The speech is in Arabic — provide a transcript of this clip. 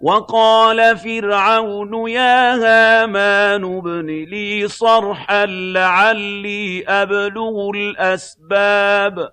وَقَالَ فِرْعَوْنُ يَا هَامَانُ ابْنِ لِي صَرْحًا لَّعَلِّي أَبْلُغُ الْأَسْبَابَ.